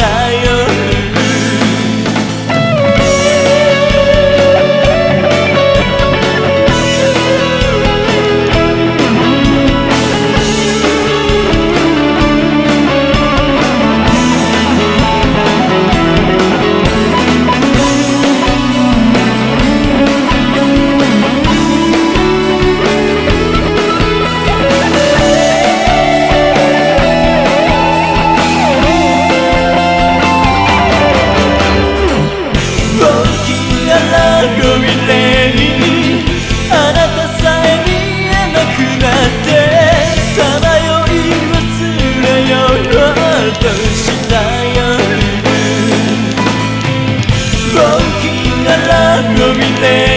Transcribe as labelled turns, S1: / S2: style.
S1: の未来ま